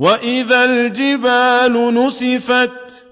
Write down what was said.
وَإِذَا الْجِبَالُ نُسِفَتْ